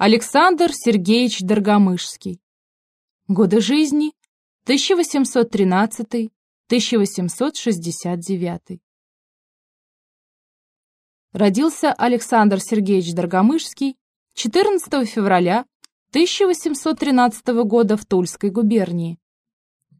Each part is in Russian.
Александр Сергеевич Доргомышский. Годы жизни 1813-1869. Родился Александр Сергеевич Доргомышский 14 февраля 1813 года в Тульской губернии.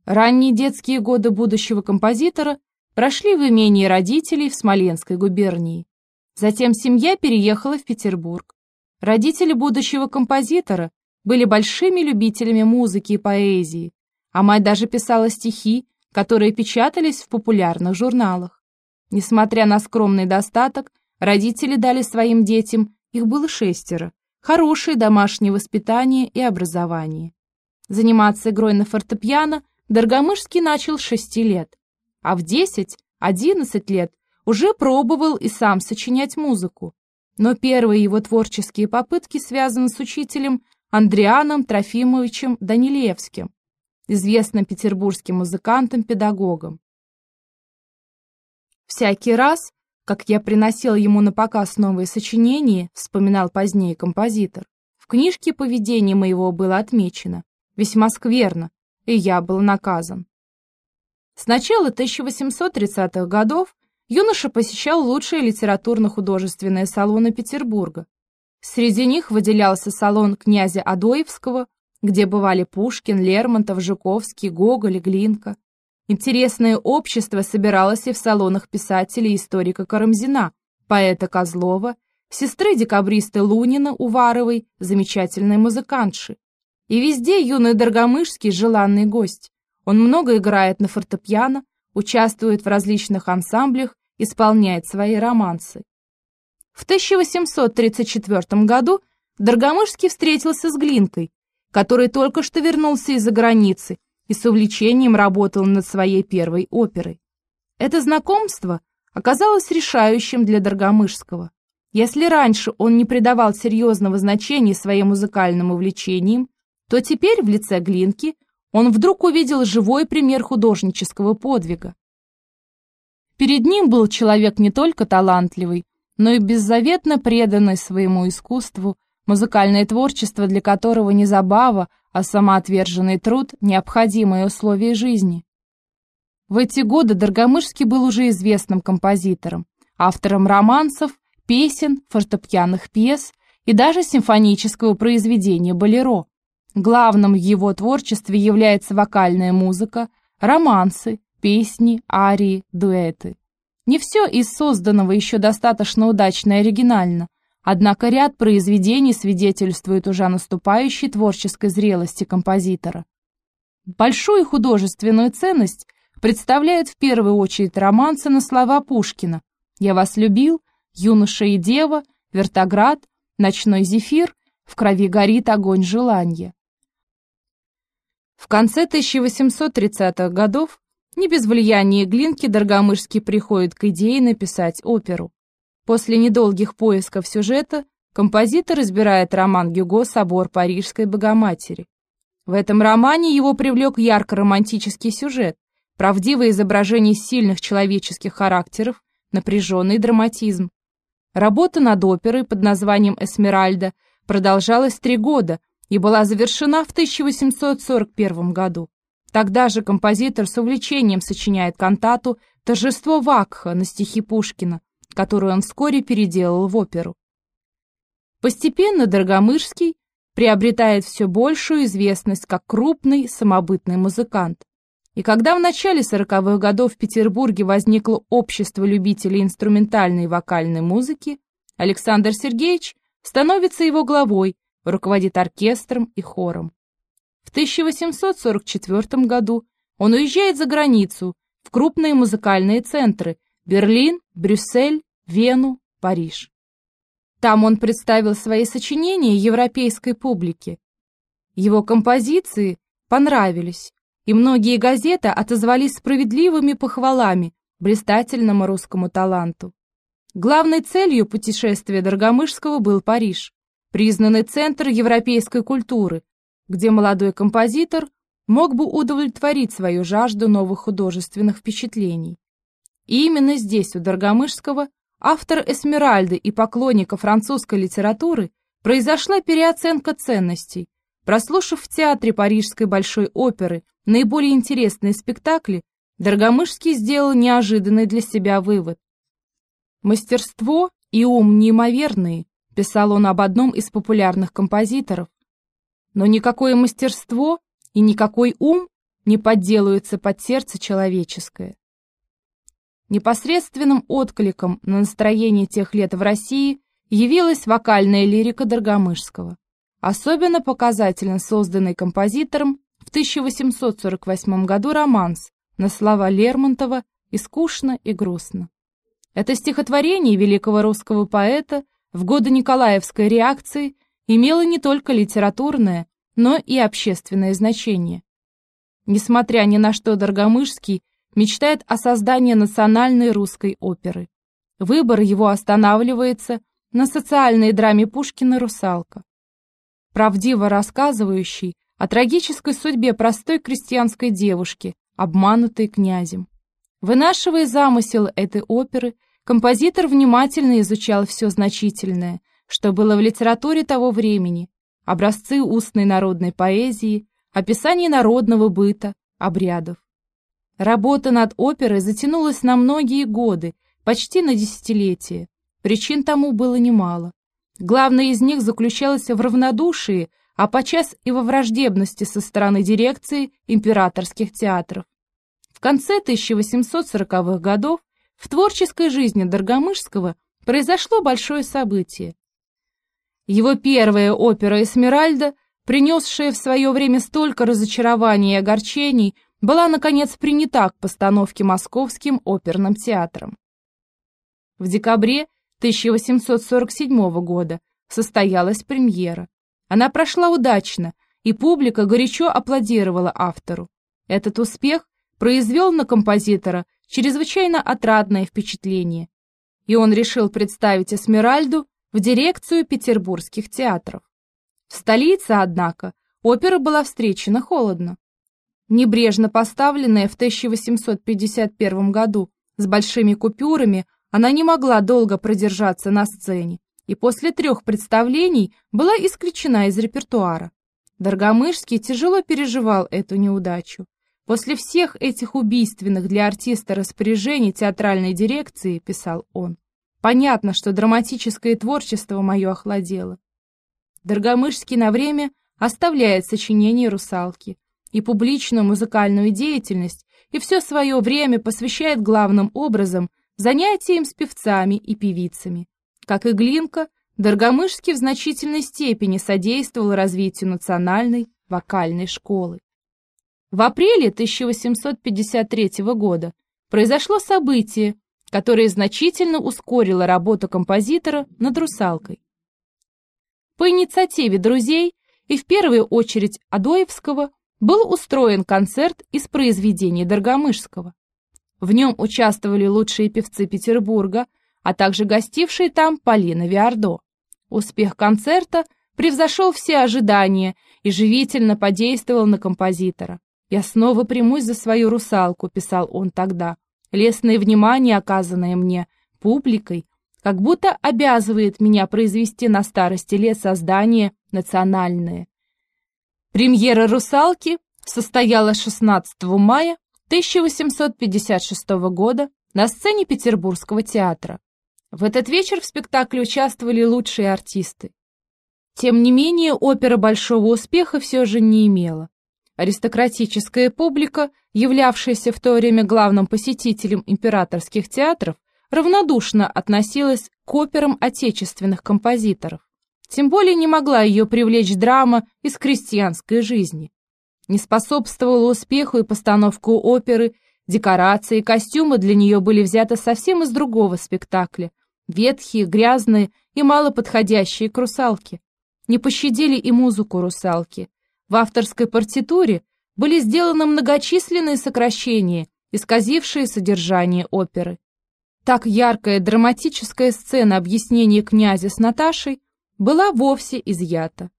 Ранние детские годы будущего композитора прошли в имении родителей в Смоленской губернии. Затем семья переехала в Петербург. Родители будущего композитора были большими любителями музыки и поэзии, а мать даже писала стихи, которые печатались в популярных журналах. Несмотря на скромный достаток, родители дали своим детям, их было шестеро, хорошее домашнее воспитание и образование. Заниматься игрой на фортепиано Доргомышский начал с шести лет, а в 10-11 лет уже пробовал и сам сочинять музыку но первые его творческие попытки связаны с учителем Андрианом Трофимовичем Данилевским, известным петербургским музыкантом-педагогом. Всякий раз, как я приносил ему на показ новые сочинения, вспоминал позднее композитор, в книжке поведение моего было отмечено, весьма скверно, и я был наказан. С начала 1830-х годов юноша посещал лучшие литературно-художественные салоны Петербурга. Среди них выделялся салон князя Адоевского, где бывали Пушкин, Лермонтов, Жуковский, Гоголь и Глинка. Интересное общество собиралось и в салонах писателя и историка Карамзина, поэта Козлова, сестры декабристы Лунина Уваровой, замечательной музыкантши. И везде юный Доргомышский – желанный гость. Он много играет на фортепиано, участвует в различных ансамблях исполняет свои романсы. В 1834 году Доргомышский встретился с Глинкой, который только что вернулся из-за границы и с увлечением работал над своей первой оперой. Это знакомство оказалось решающим для Доргомышского. Если раньше он не придавал серьезного значения своим музыкальным увлечениям, то теперь в лице Глинки он вдруг увидел живой пример художнического подвига. Перед ним был человек не только талантливый, но и беззаветно преданный своему искусству, музыкальное творчество для которого не забава, а самоотверженный труд – необходимое условие жизни. В эти годы Доргомышский был уже известным композитором, автором романсов, песен, фортепианных пьес и даже симфонического произведения «Болеро». Главным в его творчестве является вокальная музыка, романсы, песни, арии, дуэты. Не все из созданного еще достаточно удачно и оригинально, однако ряд произведений свидетельствует уже о наступающей творческой зрелости композитора. Большую художественную ценность представляют в первую очередь романсы на слова Пушкина «Я вас любил», «Юноша и дева», «Вертоград», «Ночной зефир», «В крови горит огонь желания». В конце 1830-х годов не без влияния Глинки Доргомышский приходит к идее написать оперу. После недолгих поисков сюжета композитор избирает роман Гюго «Собор Парижской Богоматери». В этом романе его привлек ярко-романтический сюжет, правдивое изображение сильных человеческих характеров, напряженный драматизм. Работа над оперой под названием «Эсмеральда» продолжалась три года и была завершена в 1841 году. Тогда же композитор с увлечением сочиняет кантату «Торжество Вакха» на стихи Пушкина, которую он вскоре переделал в оперу. Постепенно Дорогомышский приобретает все большую известность как крупный самобытный музыкант. И когда в начале 40-х годов в Петербурге возникло общество любителей инструментальной и вокальной музыки, Александр Сергеевич становится его главой, руководит оркестром и хором. В 1844 году он уезжает за границу, в крупные музыкальные центры – Берлин, Брюссель, Вену, Париж. Там он представил свои сочинения европейской публике. Его композиции понравились, и многие газеты отозвались справедливыми похвалами блистательному русскому таланту. Главной целью путешествия Доргомышского был Париж, признанный центр европейской культуры, где молодой композитор мог бы удовлетворить свою жажду новых художественных впечатлений. И именно здесь, у Доргомышского, автор «Эсмеральды» и поклонника французской литературы, произошла переоценка ценностей. Прослушав в театре Парижской Большой оперы наиболее интересные спектакли, Дорогомышский сделал неожиданный для себя вывод. «Мастерство и ум неимоверные», — писал он об одном из популярных композиторов. «Но никакое мастерство и никакой ум не подделаются под сердце человеческое». Непосредственным откликом на настроение тех лет в России явилась вокальная лирика Доргомышского, особенно показательно созданный композитором в 1848 году романс на слова Лермонтова «И скучно, и грустно». Это стихотворение великого русского поэта в годы Николаевской реакции имело не только литературное, но и общественное значение. Несмотря ни на что, Доргомышский мечтает о создании национальной русской оперы. Выбор его останавливается на социальной драме Пушкина «Русалка», правдиво рассказывающей о трагической судьбе простой крестьянской девушки, обманутой князем. Вынашивая замысел этой оперы, композитор внимательно изучал все значительное, что было в литературе того времени, образцы устной народной поэзии, описание народного быта, обрядов. Работа над оперой затянулась на многие годы, почти на десятилетие. Причин тому было немало. Главное из них заключалось в равнодушии, а подчас и во враждебности со стороны дирекции императорских театров. В конце 1840-х годов в творческой жизни Доргомышского произошло большое событие. Его первая опера «Эсмеральда», принесшая в свое время столько разочарований и огорчений, была, наконец, принята к постановке Московским оперным театром. В декабре 1847 года состоялась премьера. Она прошла удачно, и публика горячо аплодировала автору. Этот успех произвел на композитора чрезвычайно отрадное впечатление, и он решил представить Эсмеральду в дирекцию петербургских театров. В столице, однако, опера была встречена холодно. Небрежно поставленная в 1851 году с большими купюрами, она не могла долго продержаться на сцене и после трех представлений была исключена из репертуара. Доргомышский тяжело переживал эту неудачу. После всех этих убийственных для артиста распоряжений театральной дирекции, писал он, понятно, что драматическое творчество мое охладело. Доргомышский на время оставляет сочинение «Русалки», и публичную музыкальную деятельность, и все свое время посвящает главным образом занятиям с певцами и певицами. Как и Глинка, Доргомышский в значительной степени содействовал развитию национальной вокальной школы. В апреле 1853 года произошло событие, которое значительно ускорило работу композитора над «Русалкой». По инициативе друзей и в первую очередь Адоевского был устроен концерт из произведений Доргомышского. В нем участвовали лучшие певцы Петербурга, а также гостившие там Полина Виардо. Успех концерта превзошел все ожидания и живительно подействовал на композитора. «Я снова примусь за свою русалку», — писал он тогда. «Лестное внимание, оказанное мне публикой, как будто обязывает меня произвести на старости лет создание национальное. Премьера «Русалки» состоялась 16 мая 1856 года на сцене Петербургского театра. В этот вечер в спектакле участвовали лучшие артисты. Тем не менее, опера большого успеха все же не имела. Аристократическая публика, являвшаяся в то время главным посетителем императорских театров, равнодушно относилась к операм отечественных композиторов. Тем более не могла ее привлечь драма из крестьянской жизни. Не способствовала успеху и постановку оперы, декорации и костюмы для нее были взяты совсем из другого спектакля, ветхие, грязные и мало подходящие к русалке. Не пощадили и музыку русалки. В авторской партитуре были сделаны многочисленные сокращения, исказившие содержание оперы. Так яркая драматическая сцена объяснения князя с Наташей была вовсе изъята.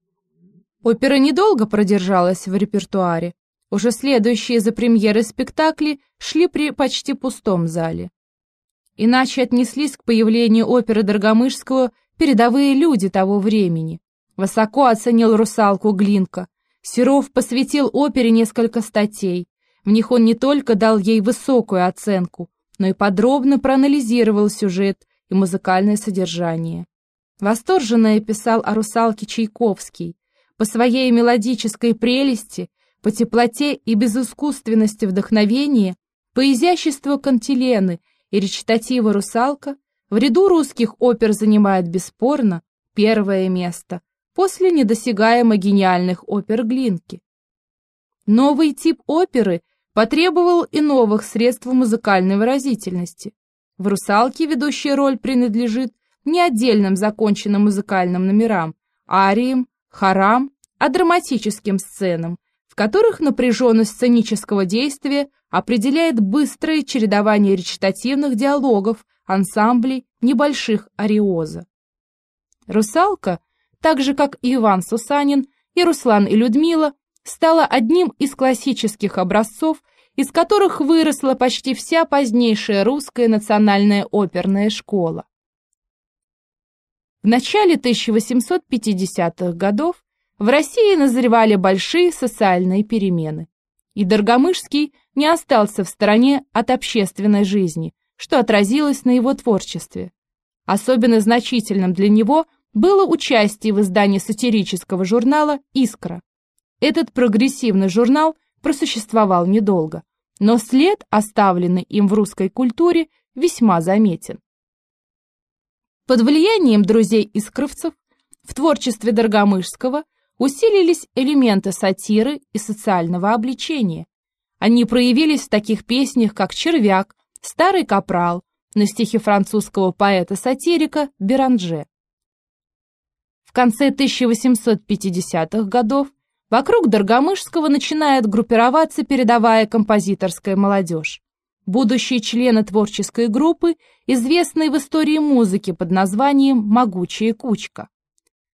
Опера недолго продержалась в репертуаре. Уже следующие за премьеры спектакли шли при почти пустом зале. Иначе отнеслись к появлению оперы Доргомышского передовые люди того времени. Высоко оценил русалку Глинка. Серов посвятил опере несколько статей. В них он не только дал ей высокую оценку, но и подробно проанализировал сюжет и музыкальное содержание. Восторженно писал о русалке Чайковский. По своей мелодической прелести, по теплоте и безыскусственности вдохновения, по изяществу кантилены и речитатива «Русалка» в ряду русских опер занимает бесспорно первое место после недосягаемо гениальных опер Глинки. Новый тип оперы потребовал и новых средств музыкальной выразительности. В «Русалке» ведущая роль принадлежит не отдельным законченным музыкальным номерам, ариям, хорам, а драматическим сценам, в которых напряженность сценического действия определяет быстрое чередование речитативных диалогов, ансамблей, небольших ариоза. «Русалка», так же как и Иван Сусанин, и Руслан и Людмила, стала одним из классических образцов, из которых выросла почти вся позднейшая русская национальная оперная школа. В начале 1850-х годов в России назревали большие социальные перемены, и Доргомышский не остался в стороне от общественной жизни, что отразилось на его творчестве. Особенно значительным для него было участие в издании сатирического журнала «Искра», этот прогрессивный журнал просуществовал недолго, но след, оставленный им в русской культуре, весьма заметен. Под влиянием друзей-искровцев в творчестве Доргомышского усилились элементы сатиры и социального обличения. Они проявились в таких песнях, как «Червяк», «Старый капрал», на стихи французского поэта-сатирика Беранже. В конце 1850-х годов Вокруг Доргомышского начинает группироваться передовая композиторская молодежь. Будущие члены творческой группы, известные в истории музыки под названием «Могучая кучка».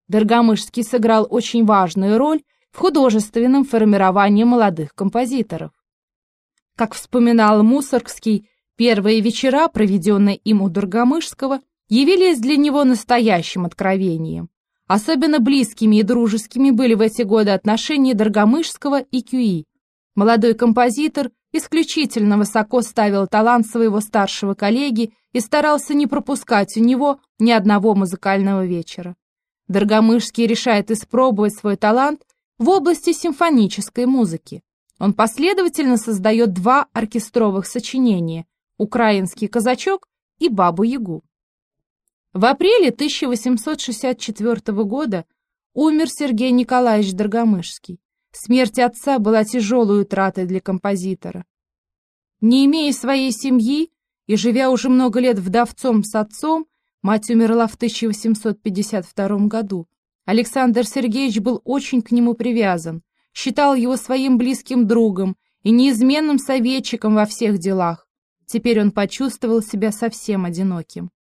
Доргомышский сыграл очень важную роль в художественном формировании молодых композиторов. Как вспоминал Мусоргский, первые вечера, проведенные им у Доргомышского, явились для него настоящим откровением. Особенно близкими и дружескими были в эти годы отношения Доргомышского и Кюи. Молодой композитор исключительно высоко ставил талант своего старшего коллеги и старался не пропускать у него ни одного музыкального вечера. Доргомышский решает испробовать свой талант в области симфонической музыки. Он последовательно создает два оркестровых сочинения «Украинский казачок» и «Бабу-ягу». В апреле 1864 года умер Сергей Николаевич Доргомышский. Смерть отца была тяжелой утратой для композитора. Не имея своей семьи и живя уже много лет вдовцом с отцом, мать умерла в 1852 году. Александр Сергеевич был очень к нему привязан, считал его своим близким другом и неизменным советчиком во всех делах. Теперь он почувствовал себя совсем одиноким.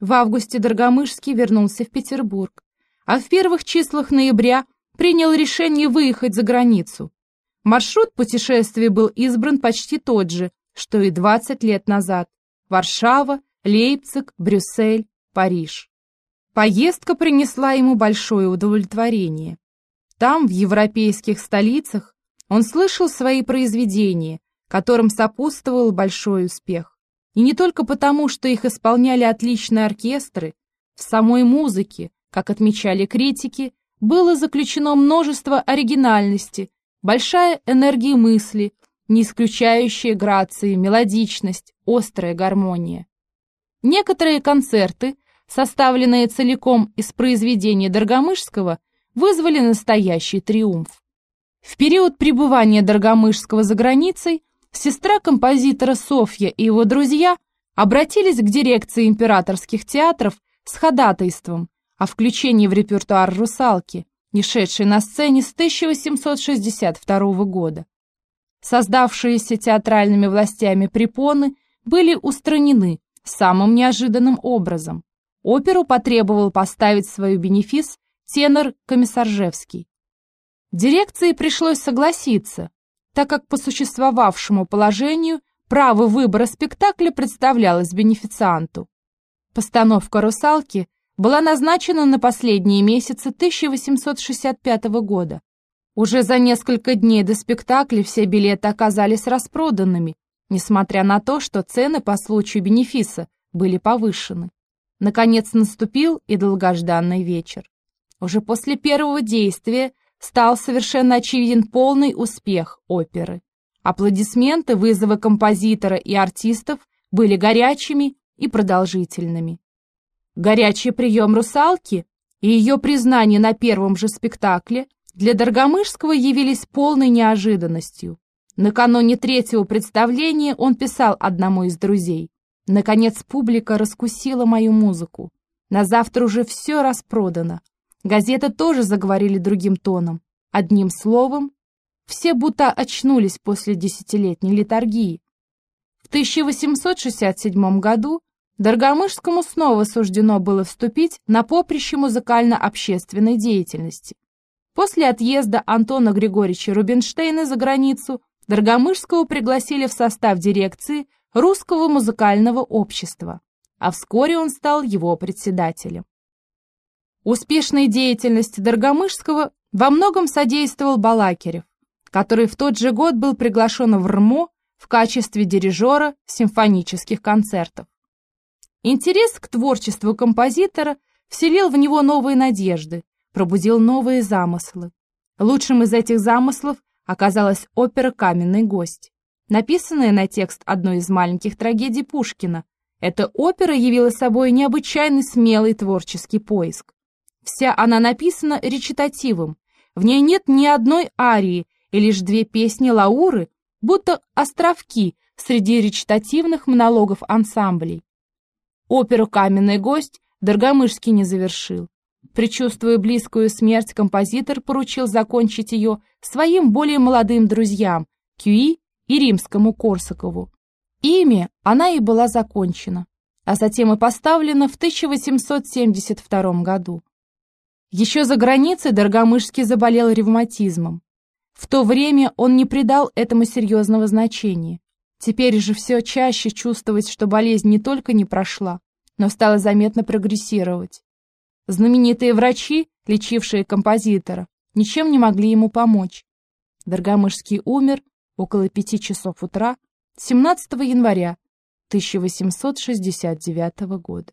В августе Доргомышский вернулся в Петербург, а в первых числах ноября принял решение выехать за границу. Маршрут путешествия был избран почти тот же, что и 20 лет назад. Варшава, Лейпциг, Брюссель, Париж. Поездка принесла ему большое удовлетворение. Там, в европейских столицах, он слышал свои произведения, которым сопутствовал большой успех. И не только потому, что их исполняли отличные оркестры, в самой музыке, как отмечали критики, было заключено множество оригинальности, большая энергия мысли, не исключающая грации, мелодичность, острая гармония. Некоторые концерты, составленные целиком из произведений Доргомышского, вызвали настоящий триумф. В период пребывания Доргомышского за границей сестра композитора Софья и его друзья обратились к дирекции императорских театров с ходатайством о включении в репертуар «Русалки», не на сцене с 1862 года. Создавшиеся театральными властями препоны были устранены самым неожиданным образом. Оперу потребовал поставить свою бенефис тенор Комиссаржевский. Дирекции пришлось согласиться, так как по существовавшему положению право выбора спектакля представлялось бенефицианту. Постановка «Русалки» была назначена на последние месяцы 1865 года. Уже за несколько дней до спектакля все билеты оказались распроданными, несмотря на то, что цены по случаю бенефиса были повышены. Наконец наступил и долгожданный вечер. Уже после первого действия стал совершенно очевиден полный успех оперы. Аплодисменты, вызовы композитора и артистов были горячими и продолжительными. Горячий прием русалки и ее признание на первом же спектакле для Доргомышского явились полной неожиданностью. Накануне третьего представления он писал одному из друзей. Наконец публика раскусила мою музыку. На завтра уже все распродано. Газеты тоже заговорили другим тоном. Одним словом, все будто очнулись после десятилетней литургии. В 1867 году Доргомышскому снова суждено было вступить на поприще музыкально-общественной деятельности. После отъезда Антона Григорьевича Рубинштейна за границу Доргомышского пригласили в состав дирекции Русского музыкального общества, а вскоре он стал его председателем. Успешной деятельности Доргомышского во многом содействовал Балакирев, который в тот же год был приглашен в РМО в качестве дирижера симфонических концертов. Интерес к творчеству композитора вселил в него новые надежды, пробудил новые замыслы. Лучшим из этих замыслов оказалась опера «Каменный гость», написанная на текст одной из маленьких трагедий Пушкина. Эта опера явила собой необычайно смелый творческий поиск. Вся она написана речитативом, в ней нет ни одной арии и лишь две песни Лауры, будто островки среди речитативных монологов ансамблей. Оперу «Каменный гость» Доргомышский не завершил. Причувствуя близкую смерть, композитор поручил закончить ее своим более молодым друзьям Кюи и римскому Корсакову. Ими она и была закончена, а затем и поставлена в 1872 году. Еще за границей Доргомышский заболел ревматизмом. В то время он не придал этому серьезного значения. Теперь же все чаще чувствовать, что болезнь не только не прошла, но стала заметно прогрессировать. Знаменитые врачи, лечившие композитора, ничем не могли ему помочь. Доргомышский умер около пяти часов утра 17 января 1869 года.